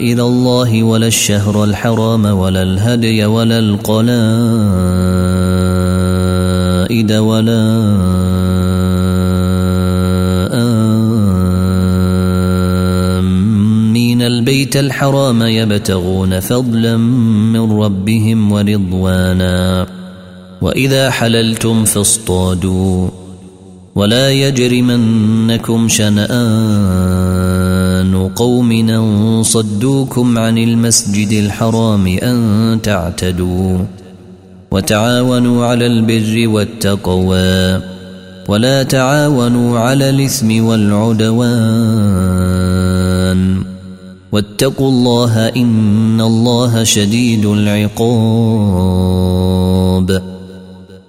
الله ولا الشهر الحرام ولا الهدي ولا القلائد ولا آمين. البيت الحرام يبتغون فضلا من ربهم ورضوانا. وإذا حللتم فاصطادوا. ولا يجرمنكم شنآن قوم ان صدوكم عن المسجد الحرام أن تعتدوا وتعاونوا على البر والتقوى ولا تعاونوا على الإثم والعدوان واتقوا الله إن الله شديد العقاب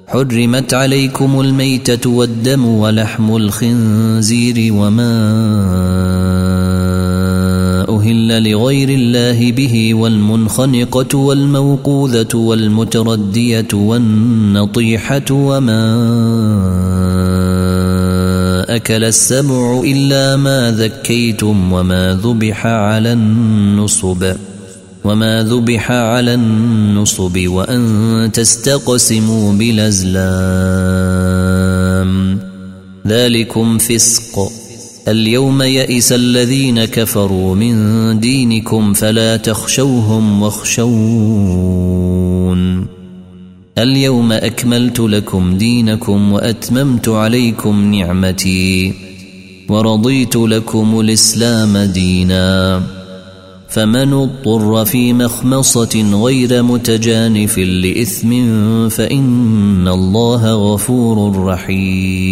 حرمت عليكم الميتة والدم ولحم الخنزير وما لغير الله به والمنخنقة والموقوذة والمتردية والنطيحة وما أكل السبع إلا ما ذكيتم وما ذبح على النصب ۖ وما ذبح على النصب وأن تستقسموا بالأزلام ذلكم فسق اليوم يئس الذين كفروا من دينكم فلا تخشوهم واخشون. اليوم أكملت لكم دينكم وأتممت عليكم نعمتي ورضيت لكم الإسلام ديناً. فمن اضطر في مخمصة غير متجانف لإثم فإن الله غفور رحيم.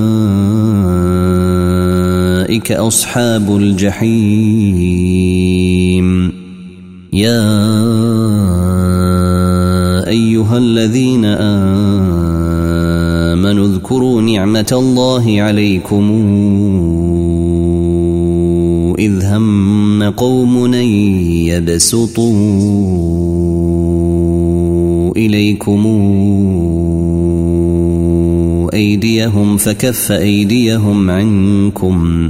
أصحاب الجحيم. يا أيها الذين آمنوا اذكروا نعمة الله عليكم. إذ هم قوم يبسطوا إليكم أيديهم فكف أيديهم عنكم.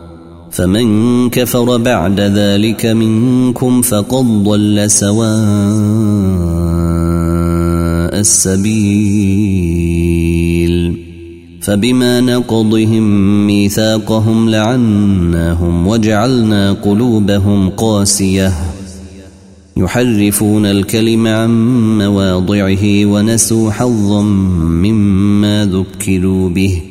فمن كفر بعد ذلك منكم فقد ضل سواء السبيل. فبما نقضهم ميثاقهم لعناهم وجعلنا قلوبهم قاسية. يحرفون الكلم عن مواضعه ونسوا حظا مما ذكروا به.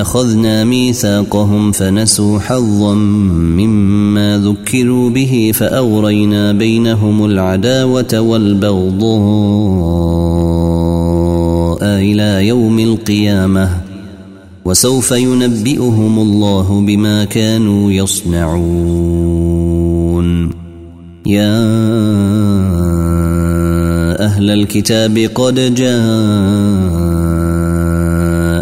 أخذنا ميثاقهم فنسوا حظا مما ذكروا به فأغرينا بينهم العداوة والبغضاء إلى يوم القيامة وسوف ينبئهم الله بما كانوا يصنعون. يا أهل الكتاب قد جاء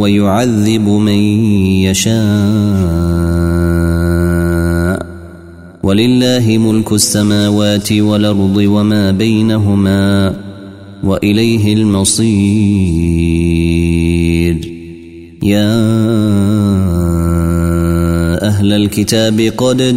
ويعذب من يشاء. ولله ملك السماوات والأرض وما بينهما وإليه المصير. يا أهل الكتاب قد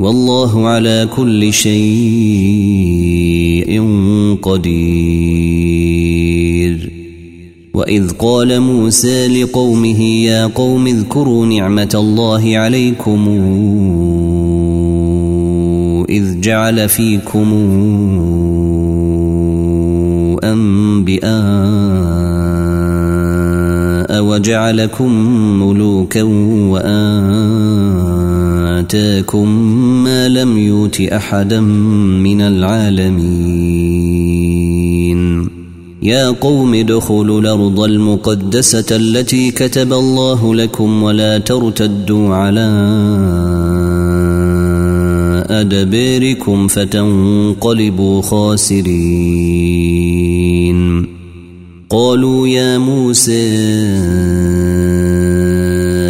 والله على كل شيء قدير. وإذ قال موسى لقومه يا قوم اذكروا نعمة الله عليكم إذ جعل فيكم انبئاء وجعلكم ملوكا واتاكم ما لم يوت أحدا من العالمين. يا قوم ادخلوا الأرض المقدسة التي كتب الله لكم ولا ترتدوا على أدباركم فتنقلبوا خاسرين. قالوا يا موسى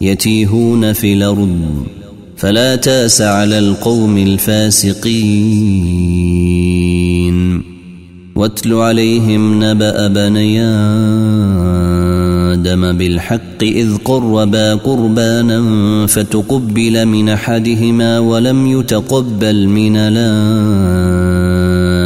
يتيهون في الأرض فلا تأس على القوم الفاسقين. واتل عليهم نبأ بنيان آدم بالحق إذ قربا قربانا فتقبل من أحدهما ولم يتقبل من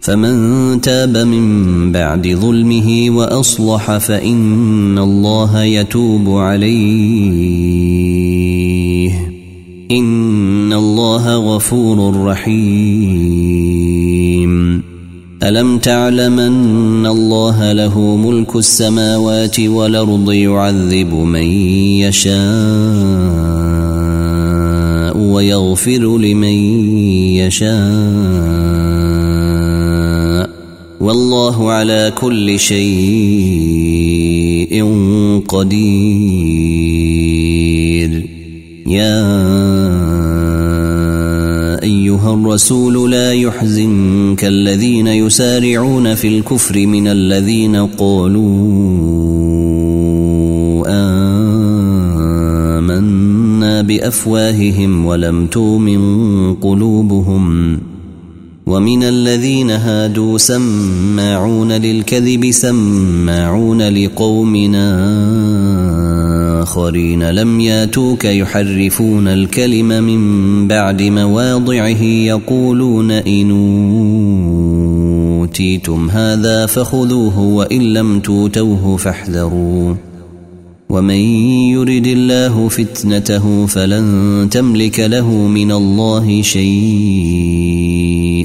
فمن تاب من بعد ظلمه وأصلح فإن الله يتوب عليه. إن الله غفور رحيم. ألم تعلم أن الله له ملك السماوات والأرض يعذب من يشاء ويغفر لمن يشاء. والله على كل شيء قدير. يا أيها الرسول لا يحزنك الذين يسارعون في الكفر من الذين قالوا آمنا بأفواههم ولم تؤمن قلوبهم. ومن الذين هادوا سماعون للكذب سماعون لقومنا آخرين لم ياتوك يحرفون الكلم من بعد مواضعه يقولون إن أوتيتم هذا فخذوه وإن لم توتوه فاحذروا ومن يرد الله فتنته فلن تملك له من الله شيئا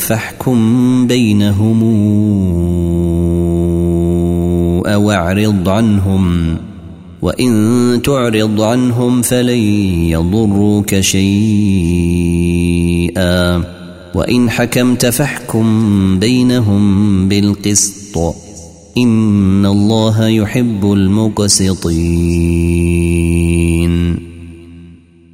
فاحكم بينهم أو اعرض عنهم وإن تعرض عنهم فلن يضروك شيئا. وإن حكمت فاحكم بينهم بالقسط إن الله يحب المقسطين.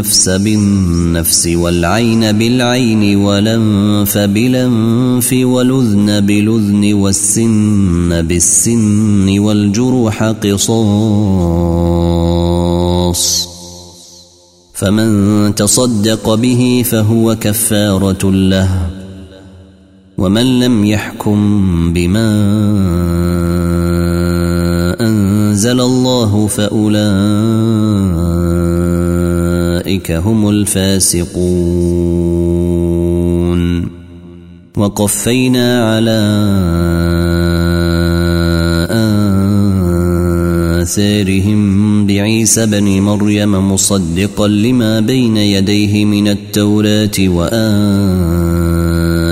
النفس بالنفس والعين بالعين والأنف بالأنف والأذن بالأذن والسن بالسن والجروح قصاص. فمن تصدق به فهو كفارة له ومن لم يحكم بما أنزل الله فأولئك هم الفاسقون. وقفينا على آثارهم بعيسى بن مريم مصدقا لما بين يديه من التوراة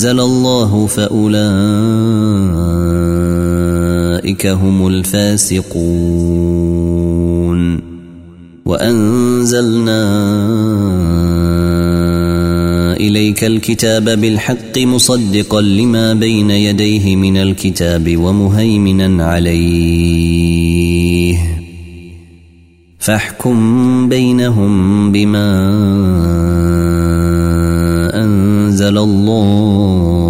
أنزل الله فأولئك هم الفاسقون وأنزلنا إليك الكتاب بالحق مصدقا لما بين يديه من الكتاب ومهيمنا عليه فاحكم بينهم بما أنزل الله.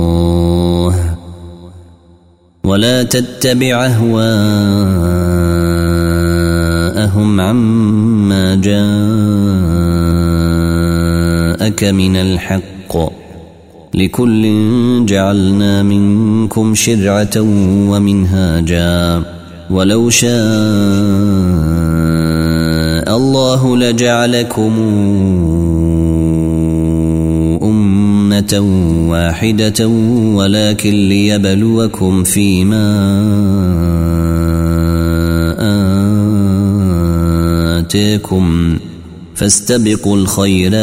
ولا تتبع أهواءهم عما جاءك من الحق. لكل جعلنا منكم شرعة ومنهاجا. ولو شاء الله لجعلكم واحدة ولكن ليبلوكم فيما آتيكم فاستبقوا الخيرات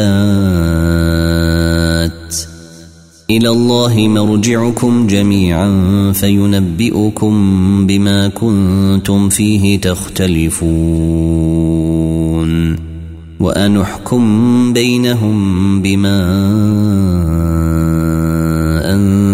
إلى الله مرجعكم جميعا فينبئكم بما كنتم فيه تختلفون وأنحكم بينهم بما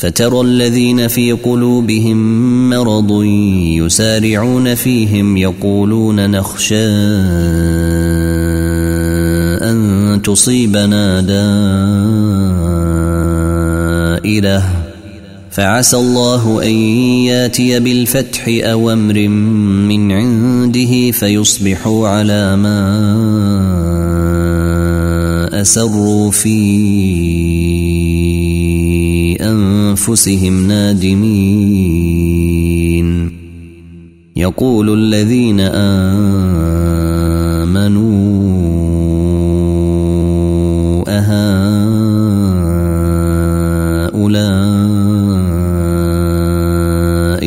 فترى الذين في قلوبهم مرض يسارعون فيهم يقولون نخشى أن تصيبنا دائرة. فعسى الله أن ياتي بالفتح أو أمر من عنده فيصبحوا على ما أسروا في أنفسهم نادمين. يقول الذين آمنوا أهؤلاء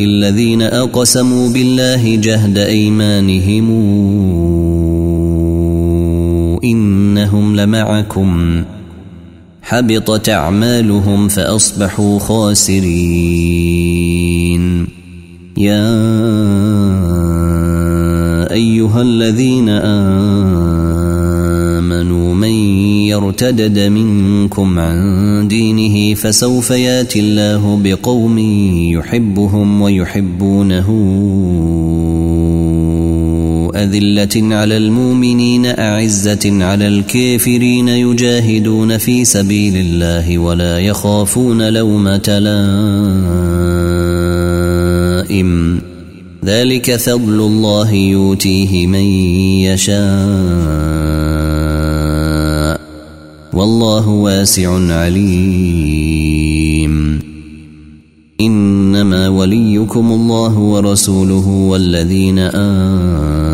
الذين أقسموا بالله جهد أيمانهم إنهم لمعكم. حبطت أعمالهم فأصبحوا خاسرين. يا أيها الذين آمنوا من يرتدد منكم عن دينه فسوف ياتي الله بقوم يحبهم ويحبونه. أذلة على المؤمنين أعزة على الكافرين يجاهدون في سبيل الله ولا يخافون لومة لائم. ذلك فضل الله يؤتيه من يشاء. والله واسع عليم. إنما وليكم الله ورسوله والذين آمنوا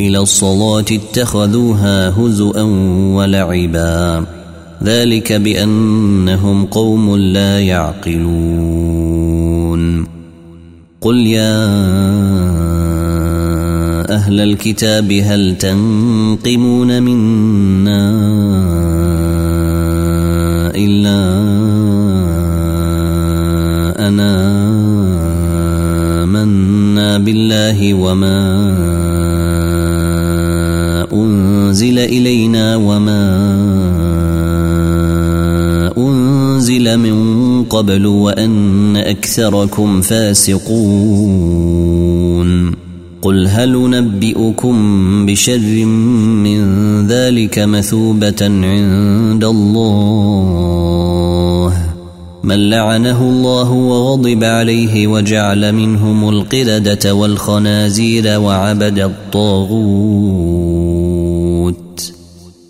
إلى الصلاة اتخذوها هزءا ولعبا. ذلك بأنهم قوم لا يعقلون. قل يا أهل الكتاب هل تنقمون منا إلا أنا منا بالله وما أنزل إلينا وما أنزل من قبل وأن أكثركم فاسقون. قل هل نبئكم بشر من ذلك مثوبة عند الله؟ من لعنه الله وغضب عليه وجعل منهم القردة والخنازير وعبد الطاغوت.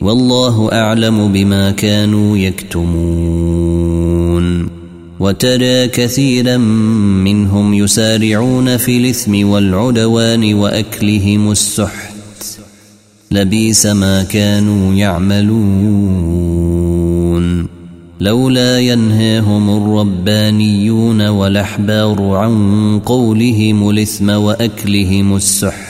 والله أعلم بما كانوا يكتمون. وترى كثيرا منهم يسارعون في الإثم والعدوان وأكلهم السحت. لبيس ما كانوا يعملون. لولا ينهاهم الربانيون والأحبار عن قولهم الإثم وأكلهم السحت.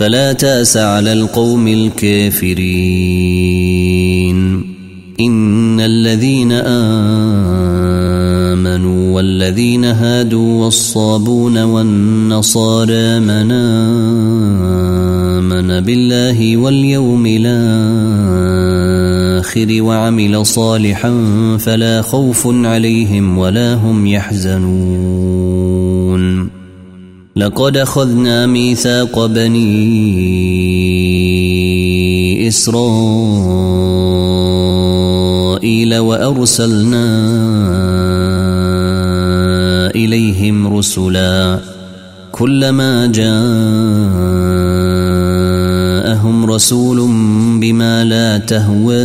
فلا تأس على القوم الكافرين. إن الذين آمنوا والذين هادوا والصابون والنصارى من آمن بالله واليوم الآخر وعمل صالحا فلا خوف عليهم ولا هم يحزنون. لقد أخذنا ميثاق بني إسرائيل وأرسلنا إليهم رسلا كلما جاءهم رسول بما لا تهوى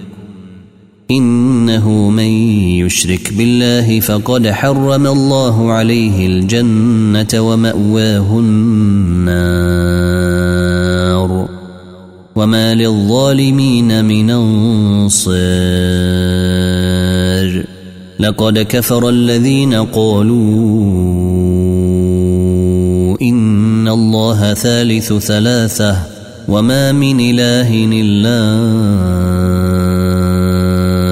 إنه من يشرك بالله فقد حرم الله عليه الجنة ومأواه النار وما للظالمين من أنصار لقد كفر الذين قالوا إن الله ثالث ثلاثة وما من إله إلا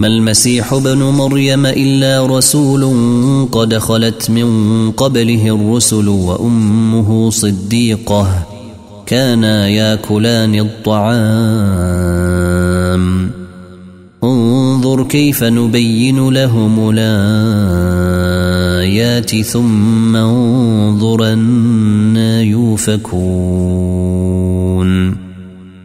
ما المسيح ابن مريم إلا رسول قد خلت من قبله الرسل وأمه صديقة. كانا ياكلان الطعام. انظر كيف نبين لهم الآيات ثم انظر أنا يوفكون.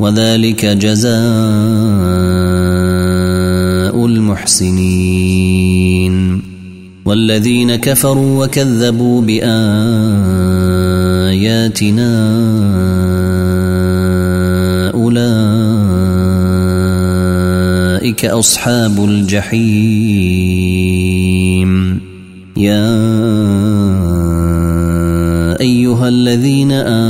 وذلك جزاء المحسنين. والذين كفروا وكذبوا بآياتنا أولئك أصحاب الجحيم. يا أيها الذين آمنوا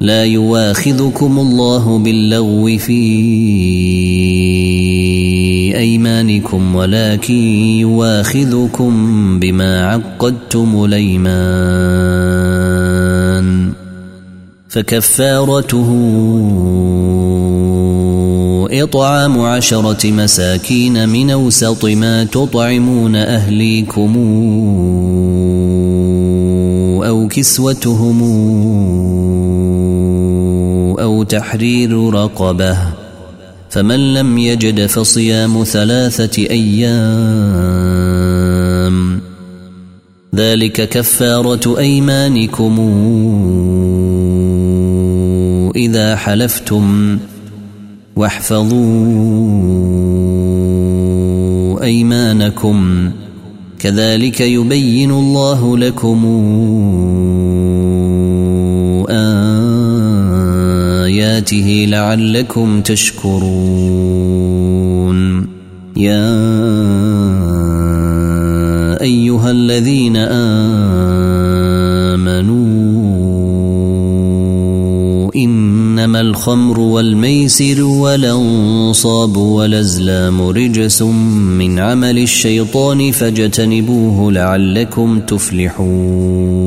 لا يواخذكم الله باللغو في أيمانكم ولكن يواخذكم بما عقدتم الأيمان. فكفارته إطعام عشرة مساكين من أوسط ما تطعمون أهليكم أو كسوتهم أو تحرير رقبة فمن لم يجد فصيام ثلاثة أيام. ذلك كفارة أيمانكم إذا حلفتم واحفظوا أيمانكم. كذلك يبين الله لكم آياته لعلكم تشكرون. يا أيها الذين آمنوا إنما الخمر والميسر والأنصاب والأزلام رجس من عمل الشيطان فاجتنبوه لعلكم تفلحون.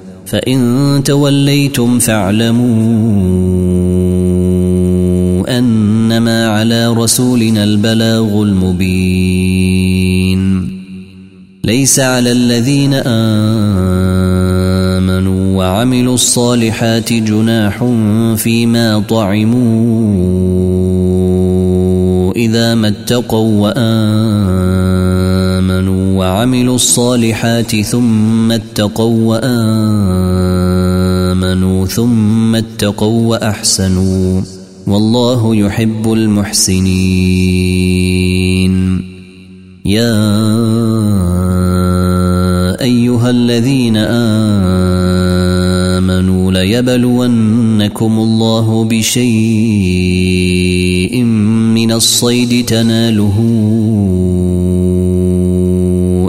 فإن توليتم فاعلموا أنما على رسولنا البلاغ المبين. ليس على الذين آمنوا وعملوا الصالحات جناح فيما طعموا إذا ما اتقوا وآمنوا وعملوا الصالحات ثم اتقوا وآمنوا ثم اتقوا وأحسنوا والله يحب المحسنين يا ايها الذين امنوا ليبلونكم الله بشيء من الصيد تناله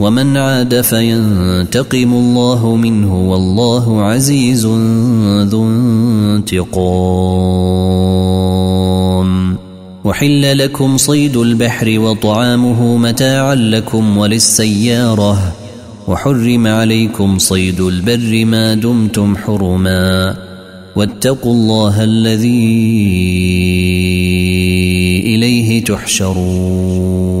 ومن عاد فينتقم الله منه والله عزيز ذو انتقام. وحل لكم صيد البحر وطعامه متاعا لكم وللسيارة. وحرم عليكم صيد البر ما دمتم حرما. واتقوا الله الذي إليه تحشرون.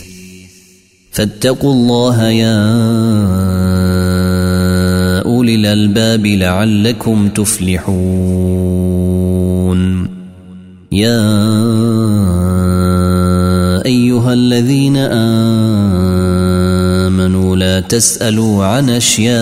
فاتقوا الله يا أولي الألباب لعلكم تفلحون. يا أيها الذين آمنوا لا تسألوا عن أشياء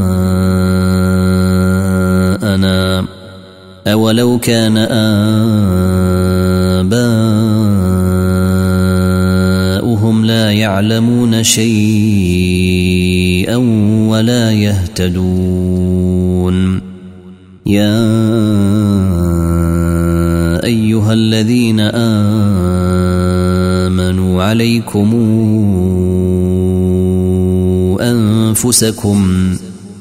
اولو كان آباؤهم لا يعلمون شيئا ولا يهتدون. يا أيها الذين آمنوا عليكم أنفسكم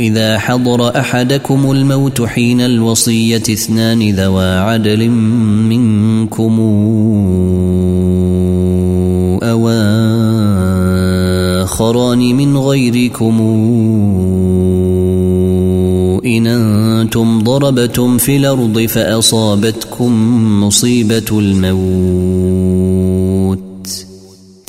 إذا حضر أحدكم الموت حين الوصية اثنان ذوى عدل منكم آخران من غيركم إن أنتم ضربتم في الأرض فأصابتكم مصيبة الموت.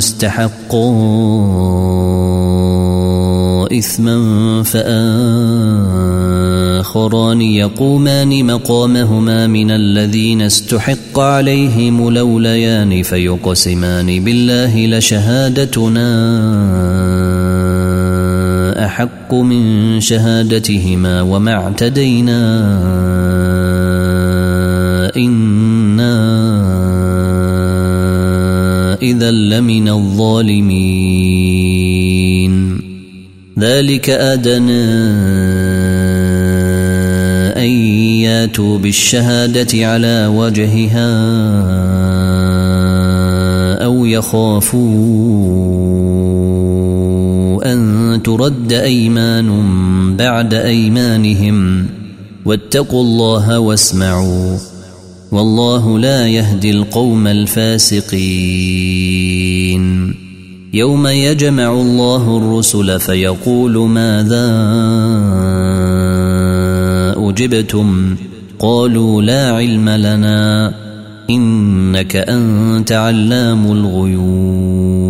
استحقا إثما فآخران يقومان مقامهما من الذين استحق عليهم لوليان فيقسمان بالله لشهادتنا أحق من شهادتهما وما اعتدينا إذا لمن الظالمين ذلك أدنى أن ياتوا بالشهادة على وجهها أو يخافون أن ترد أيمان بعد أيمانهم واتقوا الله واسمعوا والله لا يهدي القوم الفاسقين. يوم يجمع الله الرسل فيقول ماذا أجبتم؟ قالوا لا علم لنا إنك أنت علام الغيوب.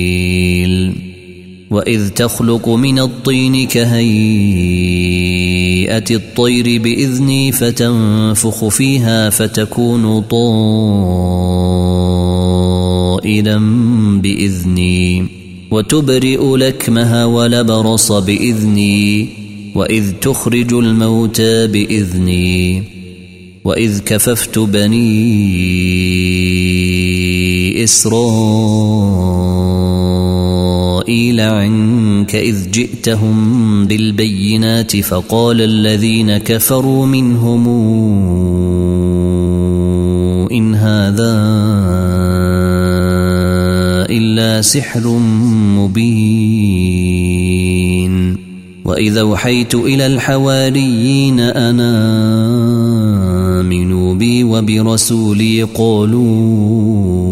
وإذ تخلق من الطين كهيئة الطير بإذني فتنفخ فيها فتكون طائلا بإذني. وتبرئ لكمها ولبرص بإذني. وإذ تخرج الموتى بإذني. وإذ كففت بني إسرائيل إسرائيل عنك إذ جئتهم بالبينات فقال الذين كفروا منهم إن هذا إلا سحر مبين وإذا أوحيت إلى الحواريين أنا آمنوا بي وبرسولي قالوا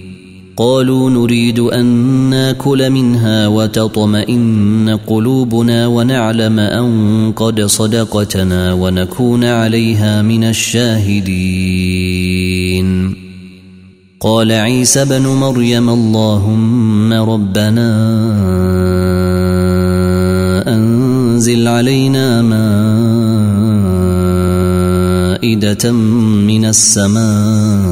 قالوا نريد أن ناكل منها وتطمئن قلوبنا ونعلم أن قد صدقتنا ونكون عليها من الشاهدين. قال عيسى بن مريم اللهم ربنا أنزل علينا مائدة من السماء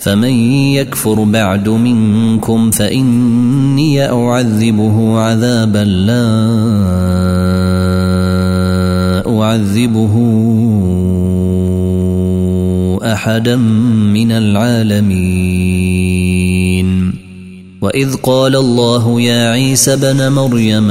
فمن يكفر بعد منكم فاني اعذبه عذابا لا اعذبه احدا من العالمين واذ قال الله يا عيسى بن مريم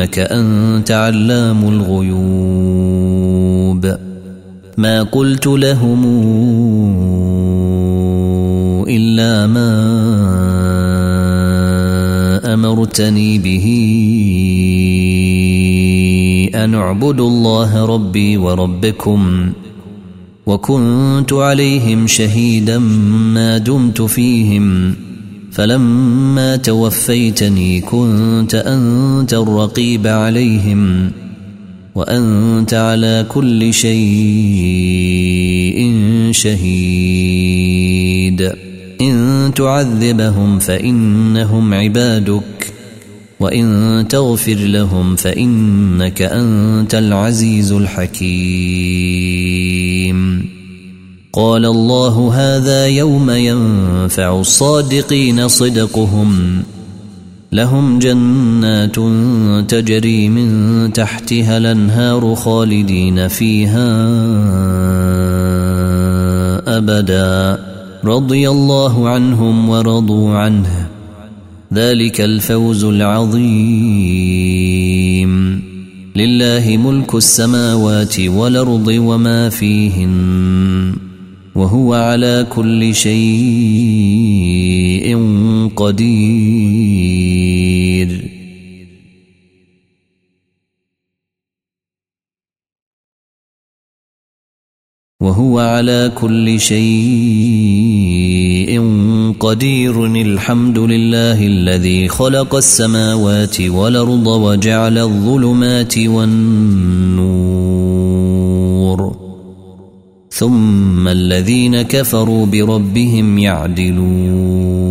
إنك أنت علام الغيوب. ما قلت لهم إلا ما أمرتني به أن اعبدوا الله ربي وربكم وكنت عليهم شهيدا ما دمت فيهم. فلما توفيتني كنت أنت الرقيب عليهم وأنت على كل شيء شهيد. إن تعذبهم فإنهم عبادك وإن تغفر لهم فإنك أنت العزيز الحكيم. قال الله هذا يوم ينفع الصادقين صدقهم. لهم جنات تجري من تحتها الأنهار خالدين فيها أبدا. رضي الله عنهم ورضوا عنه. ذلك الفوز العظيم. لله ملك السماوات والأرض وما فيهن وهو على كل شيء قدير. وهو على كل شيء قدير. الحمد لله الذي خلق السماوات والأرض وجعل الظلمات والنور. ثم الذين كفروا بربهم يعدلون.